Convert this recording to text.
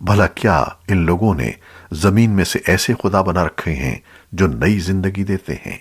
بھلا کیا ان لوگوں نے زمین میں سے ایسے خدا بنا رکھے ہیں جو نئی زندگی دیتے ہیں؟